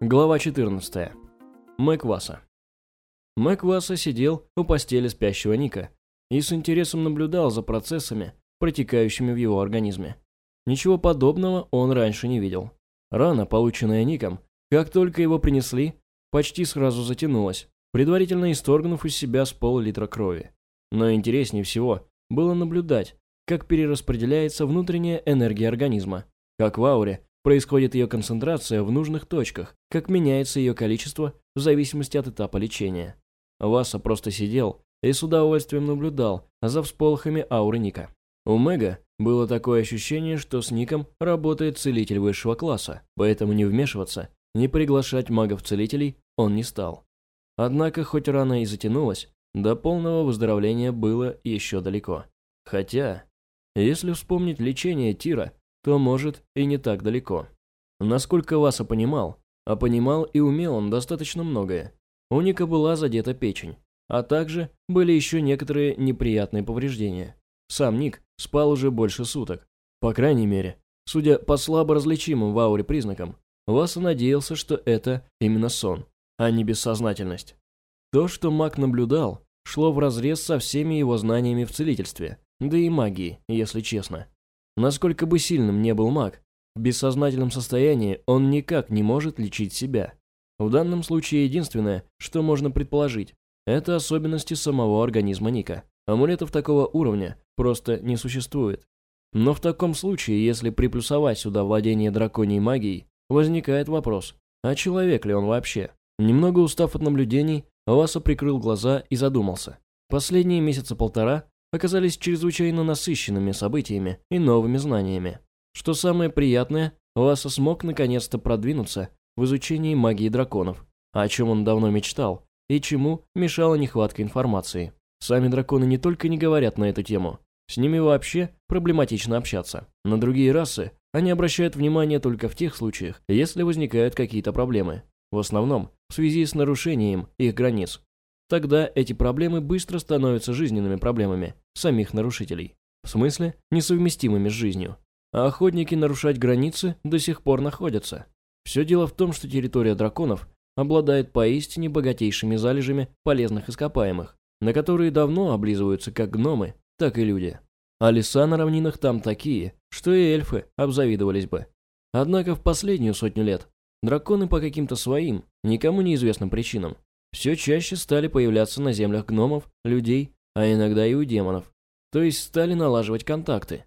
Глава 14. Мэг Васа. Мэг Васа сидел у постели спящего Ника и с интересом наблюдал за процессами, протекающими в его организме. Ничего подобного он раньше не видел. Рана, полученная Ником, как только его принесли, почти сразу затянулась, предварительно исторгнув из себя с пол-литра крови. Но интереснее всего было наблюдать, как перераспределяется внутренняя энергия организма, как в ауре происходит ее концентрация в нужных точках, как меняется ее количество в зависимости от этапа лечения. Васа просто сидел и с удовольствием наблюдал за всполохами ауры Ника. У Мэга было такое ощущение, что с Ником работает целитель высшего класса, поэтому не вмешиваться, не приглашать магов-целителей он не стал. Однако, хоть рана и затянулась, до полного выздоровления было еще далеко. Хотя, если вспомнить лечение Тира, то, может, и не так далеко. Насколько Васа понимал, а понимал и умел он достаточно многое. У Ника была задета печень, а также были еще некоторые неприятные повреждения. Сам Ник спал уже больше суток. По крайней мере, судя по слабо различимым в ауре признакам, Васа надеялся, что это именно сон, а не бессознательность. То, что маг наблюдал, шло вразрез со всеми его знаниями в целительстве, да и магии, если честно. Насколько бы сильным не был маг, в бессознательном состоянии он никак не может лечить себя. В данном случае единственное, что можно предположить, это особенности самого организма Ника. Амулетов такого уровня просто не существует. Но в таком случае, если приплюсовать сюда владение драконьей магией, возникает вопрос, а человек ли он вообще? Немного устав от наблюдений, Васа прикрыл глаза и задумался. Последние месяца полтора оказались чрезвычайно насыщенными событиями и новыми знаниями. Что самое приятное, Васа смог наконец-то продвинуться в изучении магии драконов, о чем он давно мечтал и чему мешала нехватка информации. Сами драконы не только не говорят на эту тему, с ними вообще проблематично общаться. На другие расы они обращают внимание только в тех случаях, если возникают какие-то проблемы, в основном в связи с нарушением их границ. Тогда эти проблемы быстро становятся жизненными проблемами самих нарушителей. В смысле, несовместимыми с жизнью. А охотники нарушать границы до сих пор находятся. Все дело в том, что территория драконов обладает поистине богатейшими залежами полезных ископаемых, на которые давно облизываются как гномы, так и люди. А леса на равнинах там такие, что и эльфы обзавидовались бы. Однако в последнюю сотню лет драконы по каким-то своим, никому неизвестным причинам, все чаще стали появляться на землях гномов, людей, а иногда и у демонов. То есть стали налаживать контакты.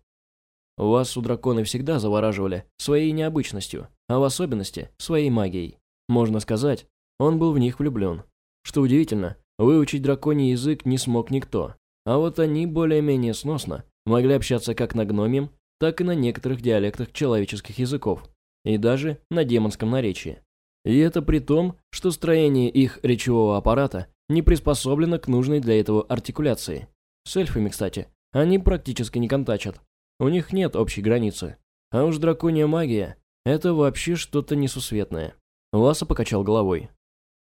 Вас у драконы всегда завораживали своей необычностью, а в особенности своей магией. Можно сказать, он был в них влюблен. Что удивительно, выучить драконий язык не смог никто. А вот они более-менее сносно могли общаться как на гномьем, так и на некоторых диалектах человеческих языков, и даже на демонском наречии. И это при том, что строение их речевого аппарата не приспособлено к нужной для этого артикуляции. С эльфами, кстати, они практически не контачат. У них нет общей границы. А уж драконья магия – это вообще что-то несусветное. Васа покачал головой.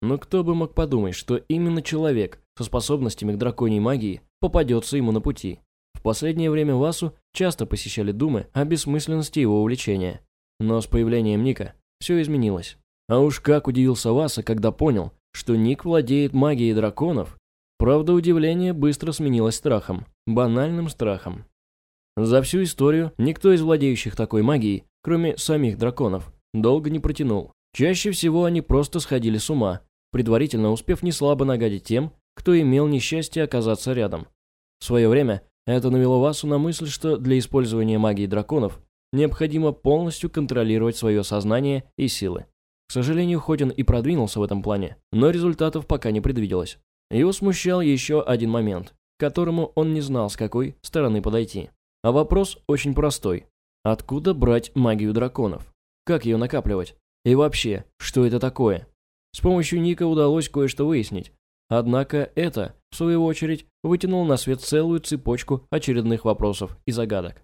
Но кто бы мог подумать, что именно человек со способностями к драконьей магии попадется ему на пути. В последнее время Васу часто посещали думы о бессмысленности его увлечения. Но с появлением Ника все изменилось. А уж как удивился Васа, когда понял, что Ник владеет магией драконов. Правда, удивление быстро сменилось страхом, банальным страхом. За всю историю никто из владеющих такой магией, кроме самих драконов, долго не протянул. Чаще всего они просто сходили с ума, предварительно успев неслабо нагадить тем, кто имел несчастье оказаться рядом. В свое время это навело Васу на мысль, что для использования магии драконов необходимо полностью контролировать свое сознание и силы. К сожалению, хоть он и продвинулся в этом плане, но результатов пока не предвиделось. Его смущал еще один момент, к которому он не знал, с какой стороны подойти. А вопрос очень простой. Откуда брать магию драконов? Как ее накапливать? И вообще, что это такое? С помощью Ника удалось кое-что выяснить. Однако это, в свою очередь, вытянуло на свет целую цепочку очередных вопросов и загадок.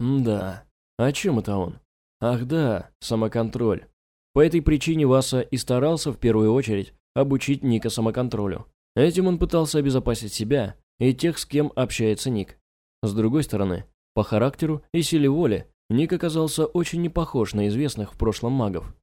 М да, о чем это он? Ах да, самоконтроль. По этой причине Васа и старался в первую очередь обучить Ника самоконтролю. Этим он пытался обезопасить себя и тех, с кем общается Ник. С другой стороны, по характеру и силе воли Ник оказался очень не похож на известных в прошлом магов.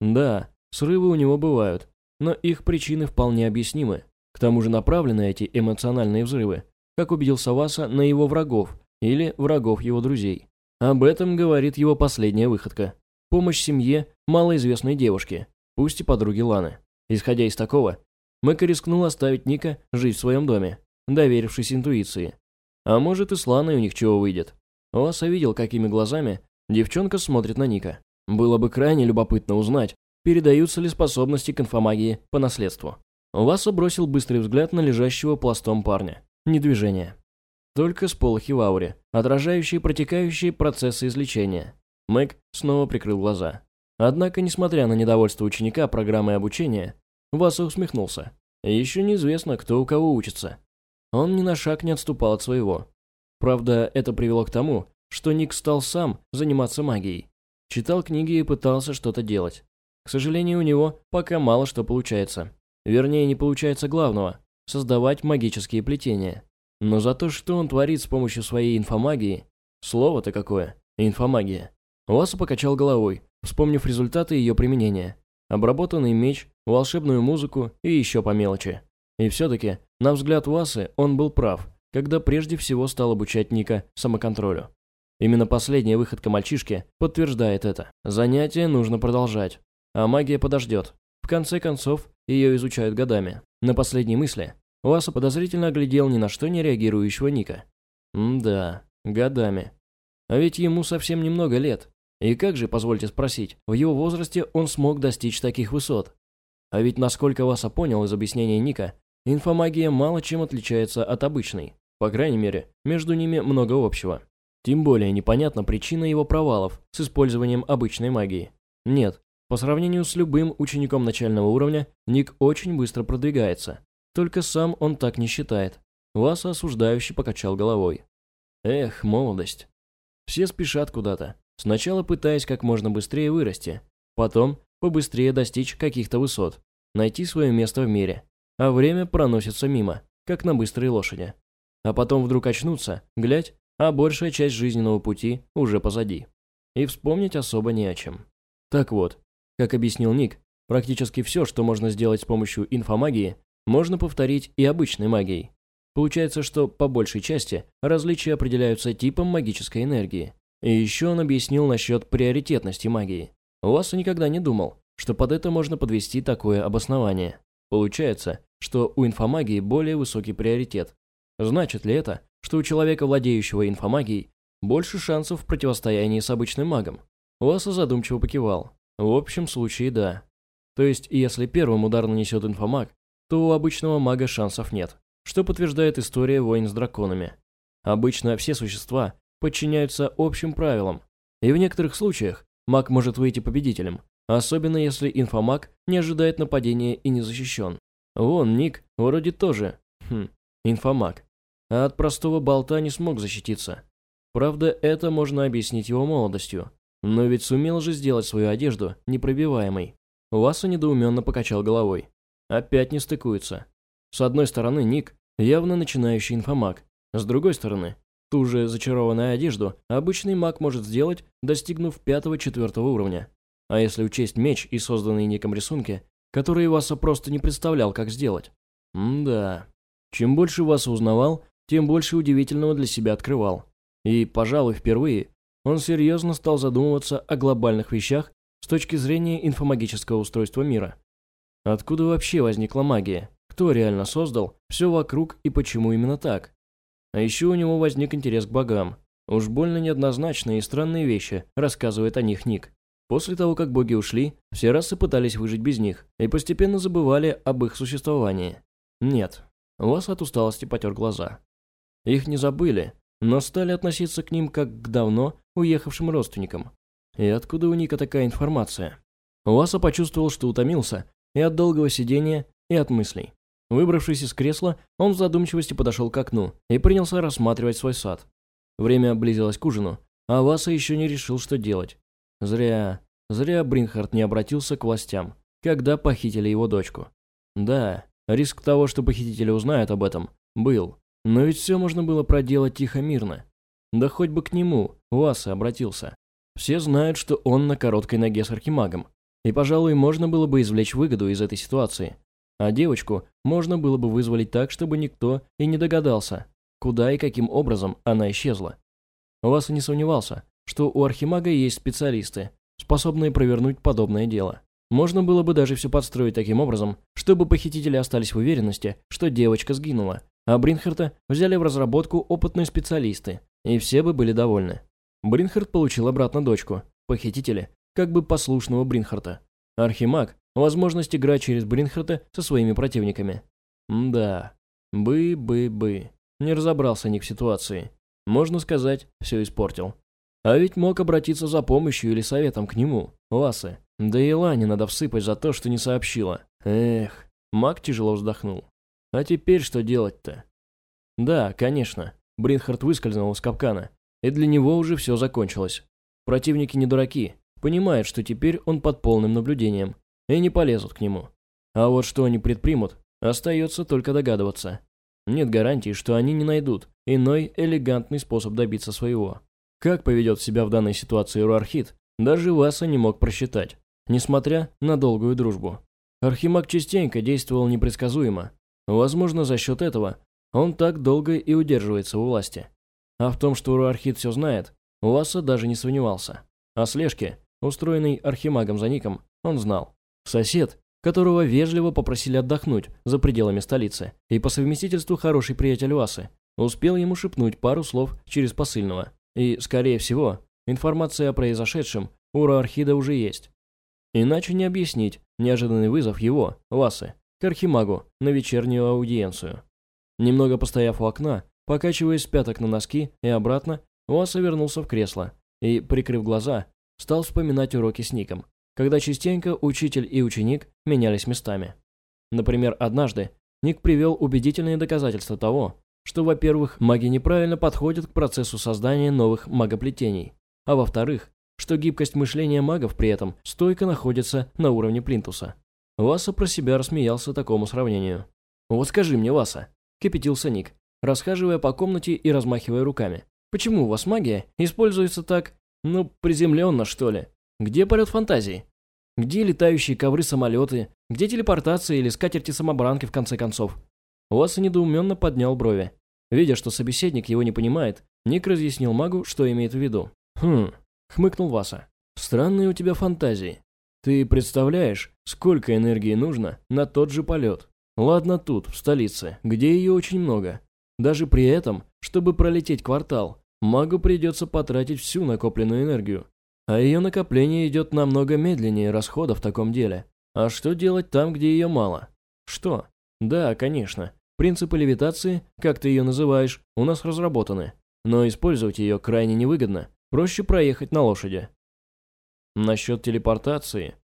Да, Срывы у него бывают, но их причины вполне объяснимы. К тому же направлены эти эмоциональные взрывы, как убедился Васа, на его врагов или врагов его друзей. Об этом говорит его последняя выходка. Помощь семье малоизвестной девушки, пусть и подруги Ланы. Исходя из такого, Мэка рискнул оставить Ника жить в своем доме, доверившись интуиции. А может и с Ланой у них чего выйдет. Васа видел, какими глазами девчонка смотрит на Ника. Было бы крайне любопытно узнать, передаются ли способности к инфомагии по наследству. Васа бросил быстрый взгляд на лежащего пластом парня. Ни движения. Только сполохи в ауре, отражающие протекающие процессы излечения. Мэг снова прикрыл глаза. Однако, несмотря на недовольство ученика программой обучения, Васа усмехнулся. Еще неизвестно, кто у кого учится. Он ни на шаг не отступал от своего. Правда, это привело к тому, что Ник стал сам заниматься магией. Читал книги и пытался что-то делать. К сожалению, у него пока мало что получается. Вернее, не получается главного – создавать магические плетения. Но за то, что он творит с помощью своей инфомагии, слово-то какое – инфомагия. Васа покачал головой, вспомнив результаты ее применения. Обработанный меч, волшебную музыку и еще по мелочи. И все-таки, на взгляд Васы, он был прав, когда прежде всего стал обучать Ника самоконтролю. Именно последняя выходка мальчишки подтверждает это. Занятие нужно продолжать, а магия подождет. В конце концов, ее изучают годами. На последней мысли Васа подозрительно оглядел ни на что не реагирующего Ника. М-да, годами. А ведь ему совсем немного лет. И как же, позвольте спросить, в его возрасте он смог достичь таких высот? А ведь, насколько Васа понял из объяснения Ника, инфомагия мало чем отличается от обычной. По крайней мере, между ними много общего. Тем более непонятна причина его провалов с использованием обычной магии. Нет, по сравнению с любым учеником начального уровня, Ник очень быстро продвигается. Только сам он так не считает. Васа осуждающе покачал головой. Эх, молодость. Все спешат куда-то, сначала пытаясь как можно быстрее вырасти, потом побыстрее достичь каких-то высот, найти свое место в мире. А время проносится мимо, как на быстрой лошади. А потом вдруг очнуться, глядь, а большая часть жизненного пути уже позади. И вспомнить особо не о чем. Так вот, как объяснил Ник, практически все, что можно сделать с помощью инфомагии, можно повторить и обычной магией. Получается, что по большей части различия определяются типом магической энергии. И еще он объяснил насчет приоритетности магии. Уасса никогда не думал, что под это можно подвести такое обоснование. Получается, что у инфомагии более высокий приоритет. Значит ли это, что у человека, владеющего инфомагией, больше шансов в противостоянии с обычным магом? Уасса задумчиво покивал. В общем случае да. То есть, если первым удар нанесет инфомаг, то у обычного мага шансов нет, что подтверждает история войн с драконами. Обычно все существа подчиняются общим правилам, и в некоторых случаях маг может выйти победителем, особенно если инфомаг не ожидает нападения и не защищен. Вон Ник вроде тоже, хм, инфомаг, а от простого болта не смог защититься. Правда, это можно объяснить его молодостью, но ведь сумел же сделать свою одежду непробиваемой. Васа недоуменно покачал головой. Опять не стыкуется. С одной стороны, Ник явно начинающий инфомаг. С другой стороны, ту же зачарованную одежду обычный маг может сделать, достигнув пятого-четвертого уровня. А если учесть меч и созданные Ником рисунки, которые Васа просто не представлял, как сделать. М-да. Чем больше Васа узнавал, тем больше удивительного для себя открывал. И, пожалуй, впервые он серьезно стал задумываться о глобальных вещах с точки зрения инфомагического устройства мира. Откуда вообще возникла магия? Кто реально создал все вокруг и почему именно так? А еще у него возник интерес к богам. Уж больно неоднозначные и странные вещи рассказывает о них Ник. После того, как боги ушли, все расы пытались выжить без них и постепенно забывали об их существовании. Нет, Вас от усталости потер глаза. Их не забыли, но стали относиться к ним как к давно уехавшим родственникам. И откуда у Ника такая информация? Васа почувствовал, что утомился и от долгого сидения, и от мыслей. Выбравшись из кресла, он в задумчивости подошел к окну и принялся рассматривать свой сад. Время близилось к ужину, а Васа еще не решил, что делать. Зря, зря Бринхард не обратился к властям, когда похитили его дочку. Да, риск того, что похитители узнают об этом, был. Но ведь все можно было проделать тихо-мирно. Да хоть бы к нему, Васа, обратился. Все знают, что он на короткой ноге с архимагом. И, пожалуй, можно было бы извлечь выгоду из этой ситуации. А девочку можно было бы вызволить так, чтобы никто и не догадался, куда и каким образом она исчезла. Вас не сомневался, что у Архимага есть специалисты, способные провернуть подобное дело. Можно было бы даже все подстроить таким образом, чтобы похитители остались в уверенности, что девочка сгинула, а Бринхарта взяли в разработку опытные специалисты, и все бы были довольны. Бринхард получил обратно дочку, похитители, как бы послушного Бринхарта. Архимаг – возможность играть через Бринхарта со своими противниками. Да, бы-бы-бы. Не разобрался Ник в ситуации. Можно сказать, все испортил. А ведь мог обратиться за помощью или советом к нему, Ласы. Да и Лане надо всыпать за то, что не сообщила. Эх, маг тяжело вздохнул. А теперь что делать-то? Да, конечно. Бринхард выскользнул из капкана, и для него уже все закончилось. Противники не дураки, понимают, что теперь он под полным наблюдением, и не полезут к нему. А вот что они предпримут, остается только догадываться. Нет гарантии, что они не найдут иной элегантный способ добиться своего. Как поведет себя в данной ситуации Руархит, даже Васа не мог просчитать, несмотря на долгую дружбу. Архимаг частенько действовал непредсказуемо. Возможно, за счет этого он так долго и удерживается у власти. А в том, что Руархит все знает, Васа даже не сомневался. О слежке, устроенной Архимагом за Ником, он знал. Сосед, которого вежливо попросили отдохнуть за пределами столицы, и по совместительству хороший приятель Васы, успел ему шепнуть пару слов через посыльного. И, скорее всего, информация о произошедшем у Роархида уже есть. Иначе не объяснить неожиданный вызов его, Васы, к Архимагу на вечернюю аудиенцию. Немного постояв у окна, покачиваясь пяток на носки и обратно, Васа вернулся в кресло и, прикрыв глаза, стал вспоминать уроки с Ником, когда частенько учитель и ученик менялись местами. Например, однажды Ник привел убедительные доказательства того, что, во-первых, маги неправильно подходят к процессу создания новых магоплетений, а во-вторых, что гибкость мышления магов при этом стойко находится на уровне плинтуса. Васа про себя рассмеялся такому сравнению. «Вот скажи мне, Васа», – кипятился Ник, расхаживая по комнате и размахивая руками. «Почему у вас магия используется так, ну, приземленно, что ли? Где полет фантазии? Где летающие ковры-самолеты? Где телепортация или скатерти-самобранки, в конце концов? Уасса недоуменно поднял брови. Видя, что собеседник его не понимает, Ник разъяснил магу, что имеет в виду. «Хм», — хмыкнул Васа. «Странные у тебя фантазии. Ты представляешь, сколько энергии нужно на тот же полет? Ладно тут, в столице, где ее очень много. Даже при этом, чтобы пролететь квартал, магу придется потратить всю накопленную энергию. А ее накопление идет намного медленнее расхода в таком деле. А что делать там, где ее мало? Что? Да, конечно. Принципы левитации, как ты ее называешь, у нас разработаны. Но использовать ее крайне невыгодно. Проще проехать на лошади. Насчет телепортации.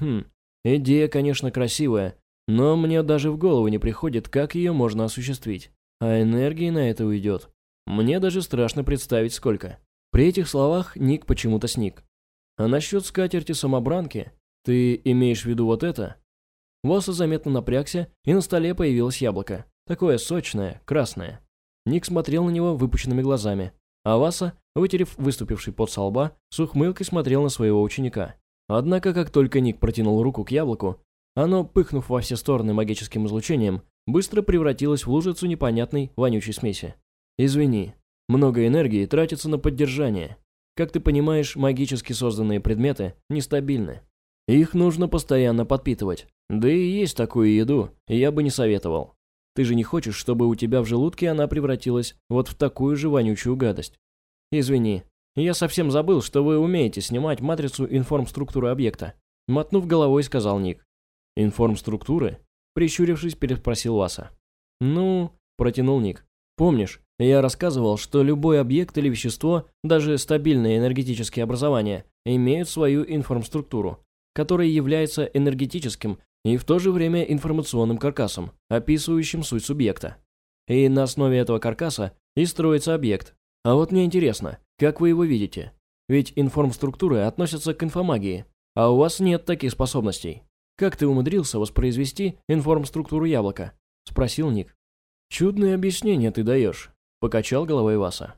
Хм, идея, конечно, красивая, но мне даже в голову не приходит, как ее можно осуществить. А энергии на это уйдет. Мне даже страшно представить, сколько. При этих словах Ник почему-то сник. А насчет скатерти-самобранки, ты имеешь в виду вот это? Воса заметно напрягся, и на столе появилось яблоко. Такое сочное, красное. Ник смотрел на него выпученными глазами, а Васа, вытерев выступивший пот со лба, с ухмылкой смотрел на своего ученика. Однако, как только Ник протянул руку к яблоку, оно, пыхнув во все стороны магическим излучением, быстро превратилось в лужицу непонятной вонючей смеси. «Извини, много энергии тратится на поддержание. Как ты понимаешь, магически созданные предметы нестабильны. Их нужно постоянно подпитывать. Да и есть такую еду, я бы не советовал. Ты же не хочешь, чтобы у тебя в желудке она превратилась вот в такую же вонючую гадость. Извини, я совсем забыл, что вы умеете снимать матрицу информструктуры объекта. Мотнув головой, сказал Ник. Информструктуры? Прищурившись, переспросил Васа. Ну, протянул Ник. Помнишь, я рассказывал, что любой объект или вещество, даже стабильные энергетические образования, имеют свою информструктуру который является энергетическим и в то же время информационным каркасом, описывающим суть субъекта. И на основе этого каркаса и строится объект. А вот мне интересно, как вы его видите? Ведь информструктуры относятся к инфомагии, а у вас нет таких способностей. Как ты умудрился воспроизвести информструктуру яблока? Спросил Ник. Чудное объяснение ты даешь, покачал головой Васа.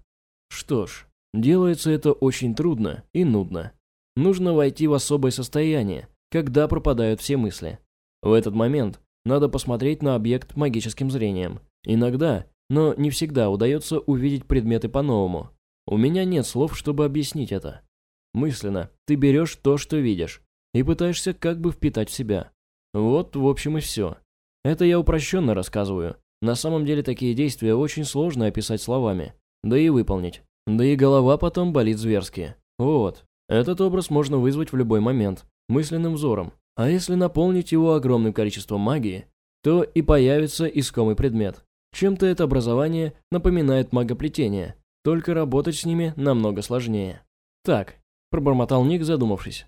Что ж, делается это очень трудно и нудно. Нужно войти в особое состояние, когда пропадают все мысли. В этот момент надо посмотреть на объект магическим зрением. Иногда, но не всегда удается увидеть предметы по-новому. У меня нет слов, чтобы объяснить это. Мысленно ты берешь то, что видишь, и пытаешься как бы впитать в себя. Вот, в общем, и все. Это я упрощенно рассказываю. На самом деле такие действия очень сложно описать словами, да и выполнить. Да и голова потом болит зверски. Вот. Этот образ можно вызвать в любой момент, мысленным взором. А если наполнить его огромным количеством магии, то и появится искомый предмет. Чем-то это образование напоминает магоплетение, только работать с ними намного сложнее. Так, пробормотал Ник, задумавшись.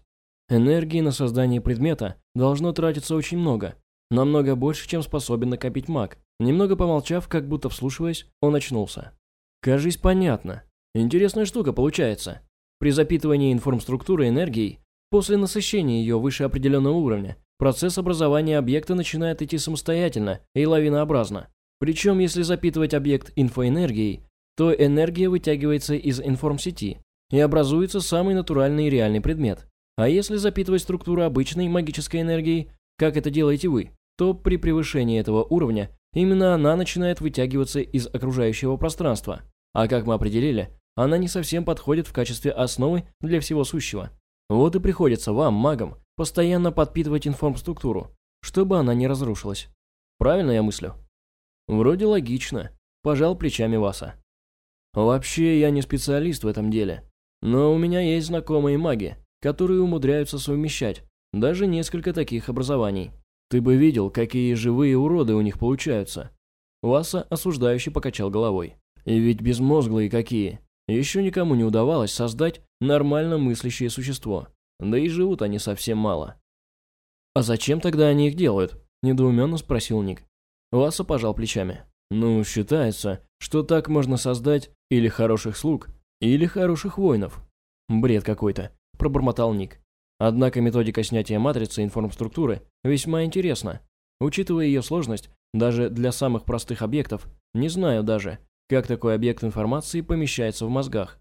Энергии на создание предмета должно тратиться очень много, намного больше, чем способен накопить маг. Немного помолчав, как будто вслушиваясь, он очнулся. Кажись, понятно. Интересная штука получается. При запитывании информструктуры энергией, после насыщения ее выше определенного уровня, процесс образования объекта начинает идти самостоятельно и лавинообразно. Причем, если запитывать объект инфоэнергией, то энергия вытягивается из информсети и образуется самый натуральный и реальный предмет. А если запитывать структуру обычной магической энергией, как это делаете вы, то при превышении этого уровня именно она начинает вытягиваться из окружающего пространства. А как мы определили, она не совсем подходит в качестве основы для всего сущего. Вот и приходится вам, магам, постоянно подпитывать информструктуру, чтобы она не разрушилась. Правильно я мыслю? Вроде логично, пожал плечами Васа. Вообще, я не специалист в этом деле, но у меня есть знакомые маги, которые умудряются совмещать даже несколько таких образований. Ты бы видел, какие живые уроды у них получаются. Васа осуждающе покачал головой. И ведь безмозглые какие. Еще никому не удавалось создать нормально мыслящее существо. Да и живут они совсем мало. «А зачем тогда они их делают?» – недоуменно спросил Ник. Васа пожал плечами. «Ну, считается, что так можно создать или хороших слуг, или хороших воинов». «Бред какой-то», – пробормотал Ник. Однако методика снятия матрицы информструктуры весьма интересна. Учитывая ее сложность, даже для самых простых объектов, не знаю даже, как такой объект информации помещается в мозгах.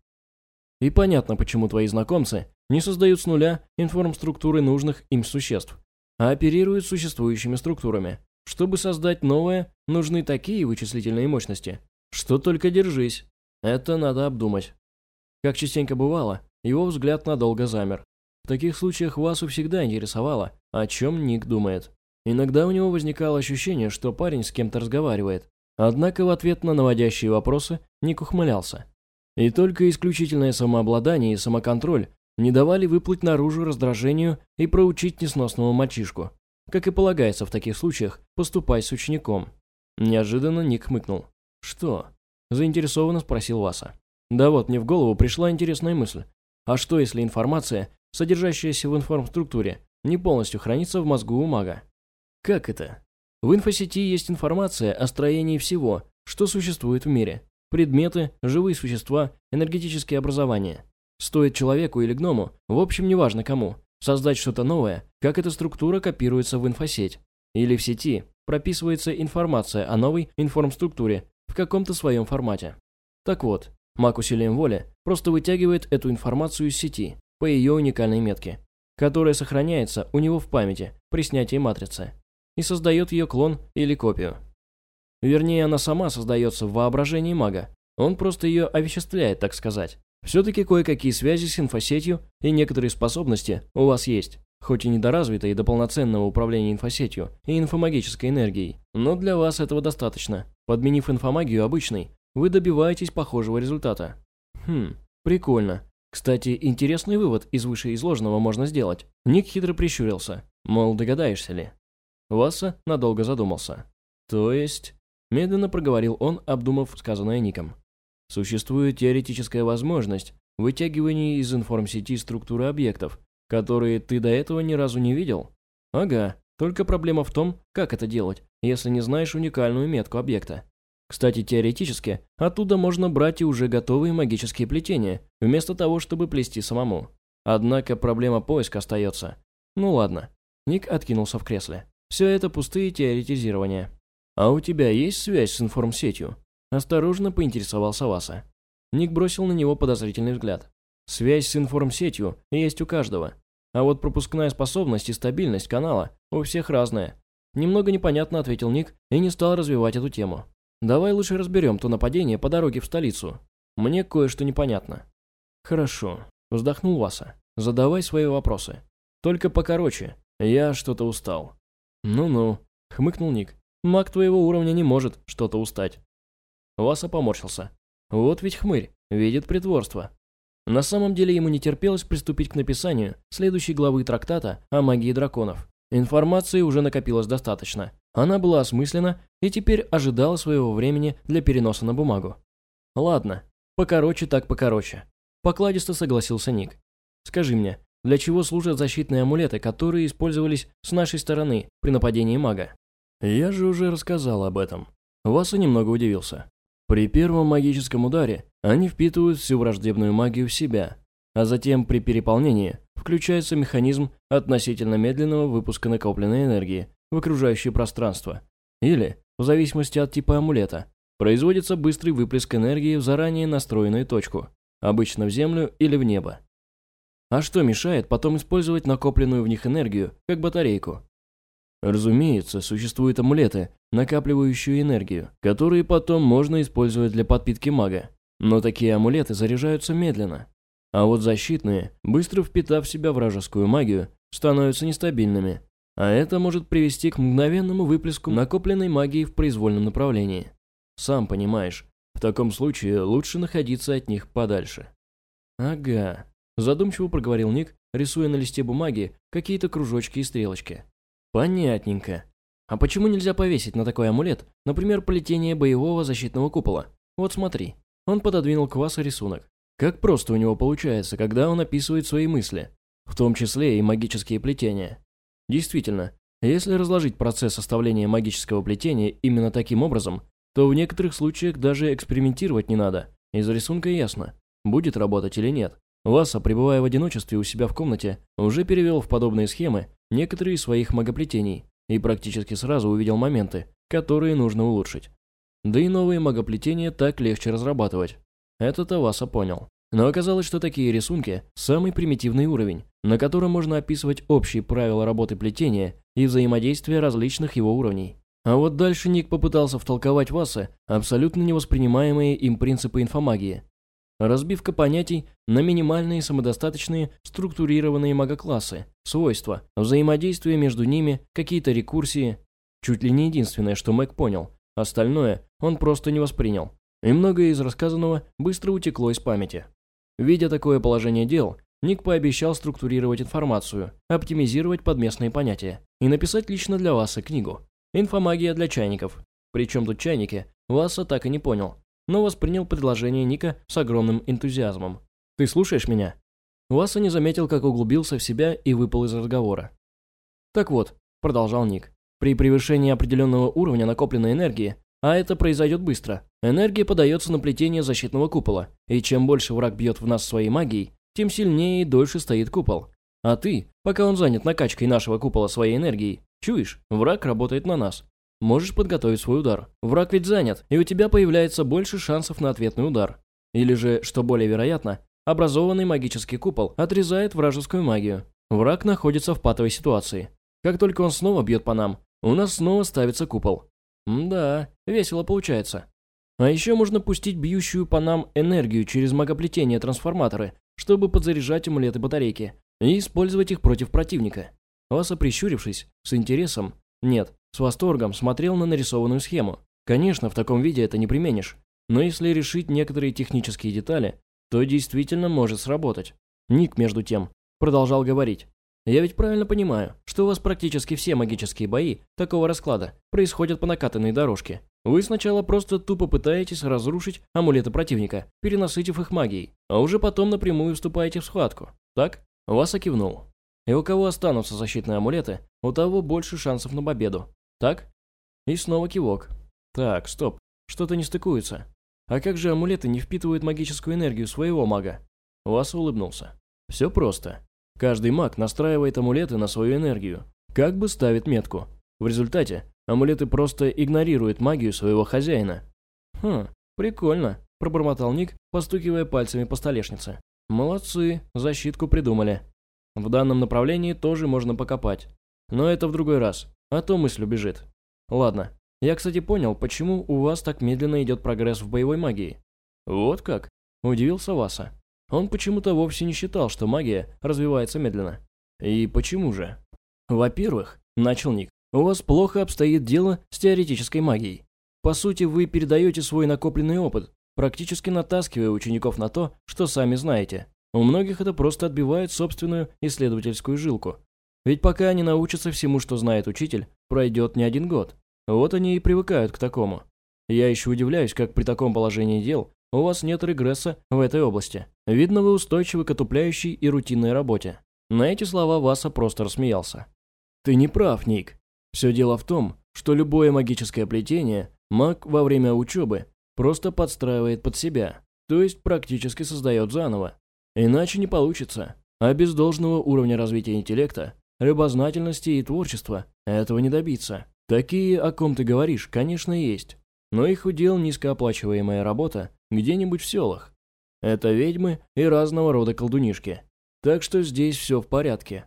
И понятно, почему твои знакомцы не создают с нуля информструктуры нужных им существ, а оперируют существующими структурами. Чтобы создать новое, нужны такие вычислительные мощности, что только держись. Это надо обдумать. Как частенько бывало, его взгляд надолго замер. В таких случаях Васу всегда интересовало, о чем Ник думает. Иногда у него возникало ощущение, что парень с кем-то разговаривает, Однако в ответ на наводящие вопросы Ник ухмылялся. И только исключительное самообладание и самоконтроль не давали выплыть наружу раздражению и проучить несносного мальчишку. Как и полагается в таких случаях, поступай с учеником. Неожиданно Ник хмыкнул. «Что?» – заинтересованно спросил Васа. «Да вот, мне в голову пришла интересная мысль. А что, если информация, содержащаяся в информструктуре, не полностью хранится в мозгу у мага?» «Как это?» В инфосети есть информация о строении всего, что существует в мире. Предметы, живые существа, энергетические образования. Стоит человеку или гному, в общем, неважно кому, создать что-то новое, как эта структура копируется в инфосеть. Или в сети прописывается информация о новой информструктуре в каком-то своем формате. Так вот, маг усилием воли просто вытягивает эту информацию из сети по ее уникальной метке, которая сохраняется у него в памяти при снятии матрицы и создает ее клон или копию. Вернее, она сама создается в воображении мага. Он просто ее овеществляет, так сказать. Все-таки кое-какие связи с инфосетью и некоторые способности у вас есть. Хоть и недоразвитые до полноценного управления инфосетью и инфомагической энергией. Но для вас этого достаточно. Подменив инфомагию обычной, вы добиваетесь похожего результата. Хм, прикольно. Кстати, интересный вывод из вышеизложенного можно сделать. Ник хитро прищурился. Мол, догадаешься ли? Васа надолго задумался. То есть, медленно проговорил он, обдумав сказанное Ником. Существует теоретическая возможность вытягивания из информсети структуры объектов, которые ты до этого ни разу не видел? Ага, только проблема в том, как это делать, если не знаешь уникальную метку объекта. Кстати, теоретически, оттуда можно брать и уже готовые магические плетения, вместо того, чтобы плести самому. Однако проблема поиска остается. Ну ладно. Ник откинулся в кресле. Все это пустые теоретизирования. А у тебя есть связь с информсетью? Осторожно поинтересовался Васа. Ник бросил на него подозрительный взгляд. Связь с информсетью есть у каждого. А вот пропускная способность и стабильность канала у всех разная. Немного непонятно ответил Ник и не стал развивать эту тему. Давай лучше разберем то нападение по дороге в столицу. Мне кое-что непонятно. Хорошо, вздохнул Васа. Задавай свои вопросы. Только покороче. Я что-то устал. Ну-ну, хмыкнул Ник. Маг твоего уровня не может что-то устать. Васа поморщился. Вот ведь хмырь, видит притворство. На самом деле ему не терпелось приступить к написанию следующей главы трактата о магии драконов. Информации уже накопилось достаточно. Она была осмыслена и теперь ожидала своего времени для переноса на бумагу. Ладно, покороче так покороче. Покладисто согласился Ник. Скажи мне, для чего служат защитные амулеты, которые использовались с нашей стороны при нападении мага? Я же уже рассказал об этом. Васа немного удивился. При первом магическом ударе они впитывают всю враждебную магию в себя, а затем при переполнении включается механизм относительно медленного выпуска накопленной энергии в окружающее пространство. Или, в зависимости от типа амулета, производится быстрый выплеск энергии в заранее настроенную точку, обычно в землю или в небо. А что мешает потом использовать накопленную в них энергию, как батарейку? Разумеется, существуют амулеты, накапливающие энергию, которые потом можно использовать для подпитки мага. Но такие амулеты заряжаются медленно. А вот защитные, быстро впитав в себя вражескую магию, становятся нестабильными. А это может привести к мгновенному выплеску накопленной магии в произвольном направлении. Сам понимаешь, в таком случае лучше находиться от них подальше. Ага, задумчиво проговорил Ник, рисуя на листе бумаги какие-то кружочки и стрелочки. Понятненько. А почему нельзя повесить на такой амулет, например, плетение боевого защитного купола? Вот смотри. Он пододвинул к Васу рисунок. Как просто у него получается, когда он описывает свои мысли, в том числе и магические плетения. Действительно, если разложить процесс составления магического плетения именно таким образом, то в некоторых случаях даже экспериментировать не надо. Из рисунка ясно, будет работать или нет. Васа, пребывая в одиночестве у себя в комнате, уже перевел в подобные схемы некоторые из своих магоплетений и практически сразу увидел моменты, которые нужно улучшить. Да и новые магоплетения так легче разрабатывать. Это-то Васа понял. Но оказалось, что такие рисунки – самый примитивный уровень, на котором можно описывать общие правила работы плетения и взаимодействия различных его уровней. А вот дальше Ник попытался втолковать Васа абсолютно невоспринимаемые им принципы инфомагии, Разбивка понятий на минимальные самодостаточные структурированные магоклассы, свойства, взаимодействие между ними, какие-то рекурсии. Чуть ли не единственное, что Мэг понял. Остальное он просто не воспринял. И многое из рассказанного быстро утекло из памяти. Видя такое положение дел, Ник пообещал структурировать информацию, оптимизировать подместные понятия и написать лично для Васа книгу «Инфомагия для чайников». Причем тут чайники, Васа так и не понял, но воспринял предложение Ника с огромным энтузиазмом. «Ты слушаешь меня?» Васа не заметил, как углубился в себя и выпал из разговора. «Так вот», — продолжал Ник, «при превышении определенного уровня накопленной энергии, а это произойдет быстро, энергия подается на плетение защитного купола, и чем больше враг бьет в нас своей магией, тем сильнее и дольше стоит купол. А ты, пока он занят накачкой нашего купола своей энергией, чуешь, враг работает на нас, можешь подготовить свой удар. Враг ведь занят, и у тебя появляется больше шансов на ответный удар. Или же, что более вероятно, образованный магический купол отрезает вражескую магию. Враг находится в патовой ситуации. Как только он снова бьет по нам, у нас снова ставится купол. Да, весело получается. А еще можно пустить бьющую по нам энергию через магоплетение трансформаторы, чтобы подзаряжать амулеты батарейки и использовать их против противника. Васа, прищурившись, с интересом, нет, с восторгом смотрел на нарисованную схему. Конечно, в таком виде это не применишь, но если решить некоторые технические детали, то действительно может сработать. Ник, между тем, продолжал говорить. «Я ведь правильно понимаю, что у вас практически все магические бои такого расклада происходят по накатанной дорожке. Вы сначала просто тупо пытаетесь разрушить амулеты противника, перенасытив их магией, а уже потом напрямую вступаете в схватку. Так?» Васа кивнул. «И у кого останутся защитные амулеты, у того больше шансов на победу. Так? И снова кивок. Так, стоп. Что-то не стыкуется. А как же амулеты не впитывают магическую энергию своего мага? Вас улыбнулся. Все просто. Каждый маг настраивает амулеты на свою энергию. Как бы ставит метку. В результате амулеты просто игнорируют магию своего хозяина. Хм, прикольно, пробормотал Ник, постукивая пальцами по столешнице. Молодцы, защитку придумали. В данном направлении тоже можно покопать. Но это в другой раз, а то мысль убежит. Ладно, я, кстати, понял, почему у вас так медленно идет прогресс в боевой магии. Вот как? Удивился Васа. Он почему-то вовсе не считал, что магия развивается медленно. И почему же? Во-первых, начал Ник, у вас плохо обстоит дело с теоретической магией. По сути, вы передаете свой накопленный опыт, практически натаскивая учеников на то, что сами знаете. У многих это просто отбивает собственную исследовательскую жилку. Ведь пока они научатся всему, что знает учитель, пройдет не один год. Вот они и привыкают к такому. Я еще удивляюсь, как при таком положении дел у вас нет регресса в этой области. Видно, вы устойчивы к отупляющей и рутинной работе. На эти слова Васа просто рассмеялся. Ты не прав, Ник. Все дело в том, что любое магическое плетение маг во время учебы просто подстраивает под себя, то есть практически создает заново. Иначе не получится. А без должного уровня развития интеллекта, любознательности и творчества этого не добиться. Такие, о ком ты говоришь, конечно, есть. Но их удел низкооплачиваемая работа где-нибудь в селах. Это ведьмы и разного рода колдунишки. Так что здесь все в порядке.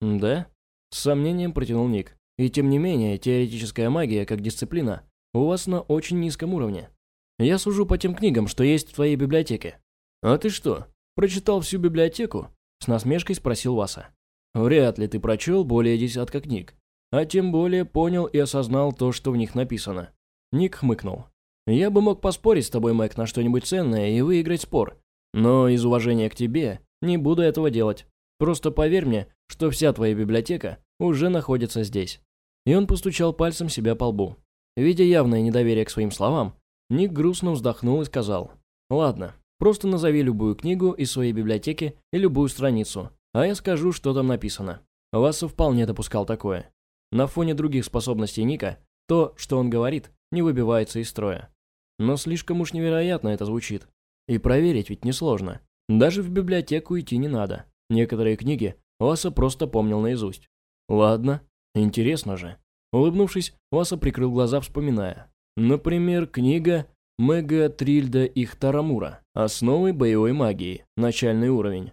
Да? С сомнением протянул Ник. И тем не менее, теоретическая магия как дисциплина у вас на очень низком уровне. Я сужу по тем книгам, что есть в твоей библиотеке. А ты что, прочитал всю библиотеку? С насмешкой спросил Васа. Вряд ли ты прочел более десятка книг. А тем более понял и осознал то, что в них написано. Ник хмыкнул. Я бы мог поспорить с тобой, Мэг, на что-нибудь ценное и выиграть спор. Но из уважения к тебе не буду этого делать. Просто поверь мне, что вся твоя библиотека уже находится здесь. И он постучал пальцем себя по лбу. Видя явное недоверие к своим словам, Ник грустно вздохнул и сказал, «Ладно, просто назови любую книгу из своей библиотеки и любую страницу, а я скажу, что там написано». Васа вполне допускал такое. На фоне других способностей Ника, то, что он говорит, не выбивается из строя. Но слишком уж невероятно это звучит. И проверить ведь несложно. Даже в библиотеку идти не надо. Некоторые книги Васа просто помнил наизусть. Ладно, интересно же. Улыбнувшись, Васа прикрыл глаза, вспоминая. Например, книга Мега Трильда Ихтарамура «Основы боевой магии. Начальный уровень».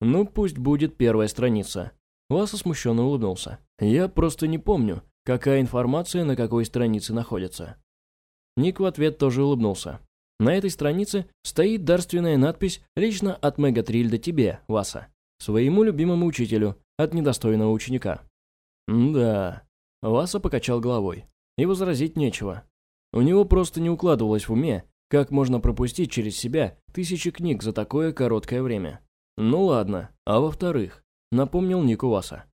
Ну, пусть будет первая страница. Васа смущенно улыбнулся. Я просто не помню, какая информация на какой странице находится. Ник в ответ тоже улыбнулся. На этой странице стоит дарственная надпись лично от Мегатрильда тебе, Васа, своему любимому учителю, от недостойного ученика. да. Васа покачал головой. И возразить нечего. У него просто не укладывалось в уме, как можно пропустить через себя тысячи книг за такое короткое время. Ну ладно, а во-вторых, напомнил Ник Васа.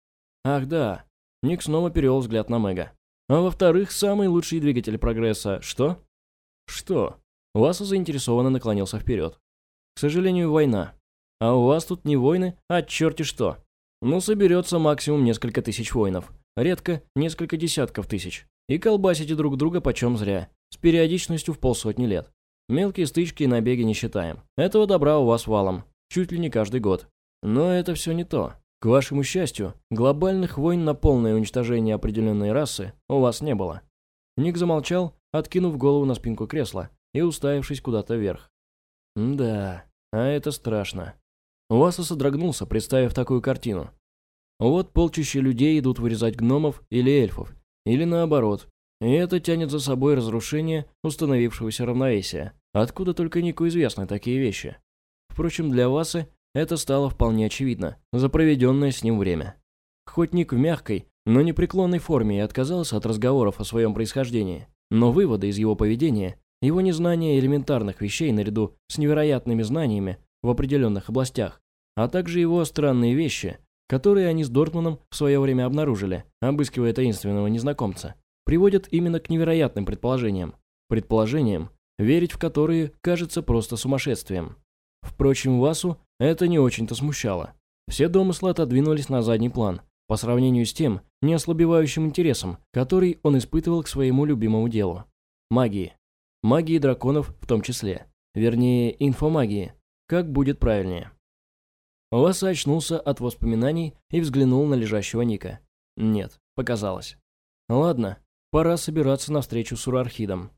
Ах да, Ник снова перевел взгляд на Мега. А во-вторых, самый лучший двигатель прогресса что? Что? Васа заинтересованно наклонился вперед. К сожалению, война. А у вас тут не войны, а черти что. Ну, соберется максимум несколько тысяч воинов. Редко несколько десятков тысяч. И колбасите друг друга почем зря. С периодичностью в полсотни лет. Мелкие стычки и набеги не считаем. Этого добра у вас валом. Чуть ли не каждый год. Но это все не то. К вашему счастью, глобальных войн на полное уничтожение определенной расы у вас не было. Ник замолчал, откинув голову на спинку кресла и уставившись куда-то вверх. Да, а это страшно. Уаса содрогнулся, представив такую картину. Вот полчища людей идут вырезать гномов или эльфов, или наоборот. И это тянет за собой разрушение установившегося равновесия. Откуда только Нику известны такие вещи. Впрочем, для Васы это стало вполне очевидно за проведенное с ним время. Хоть Ник в мягкой, но непреклонной форме и отказался от разговоров о своем происхождении, но выводы из его поведения, его незнание элементарных вещей наряду с невероятными знаниями в определенных областях, а также его странные вещи, которые они с Дортманом в свое время обнаружили, обыскивая таинственного незнакомца, приводят именно к невероятным предположениям. Предположениям, верить в которые кажется просто сумасшествием. Впрочем, Васу это не очень-то смущало. Все домыслы отодвинулись на задний план, по сравнению с тем неослабевающим интересом, который он испытывал к своему любимому делу. Магии. Магии драконов в том числе. Вернее, инфомагии. Как будет правильнее. Васа очнулся от воспоминаний и взглянул на лежащего Ника. Нет, показалось. Ладно, пора собираться на встречу с Урархидом.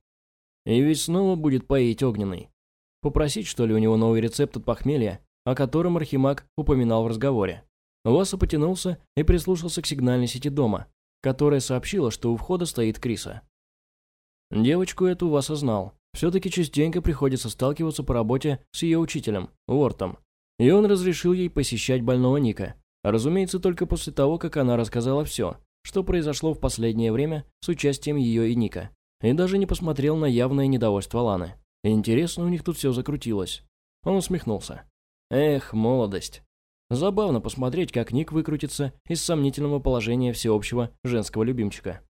И ведь снова будет поить огненный. Попросить, что ли, у него новый рецепт от похмелья, о котором Архимаг упоминал в разговоре. Васа потянулся и прислушался к сигнальной сети дома, которая сообщила, что у входа стоит Криса. Девочку эту Васа знал. Все-таки частенько приходится сталкиваться по работе с ее учителем, Уортом. И он разрешил ей посещать больного Ника. Разумеется, только после того, как она рассказала все, что произошло в последнее время с участием ее и Ника. И даже не посмотрел на явное недовольство Ланы. Интересно, у них тут все закрутилось. Он усмехнулся. Эх, молодость. Забавно посмотреть, как Ник выкрутится из сомнительного положения всеобщего женского любимчика.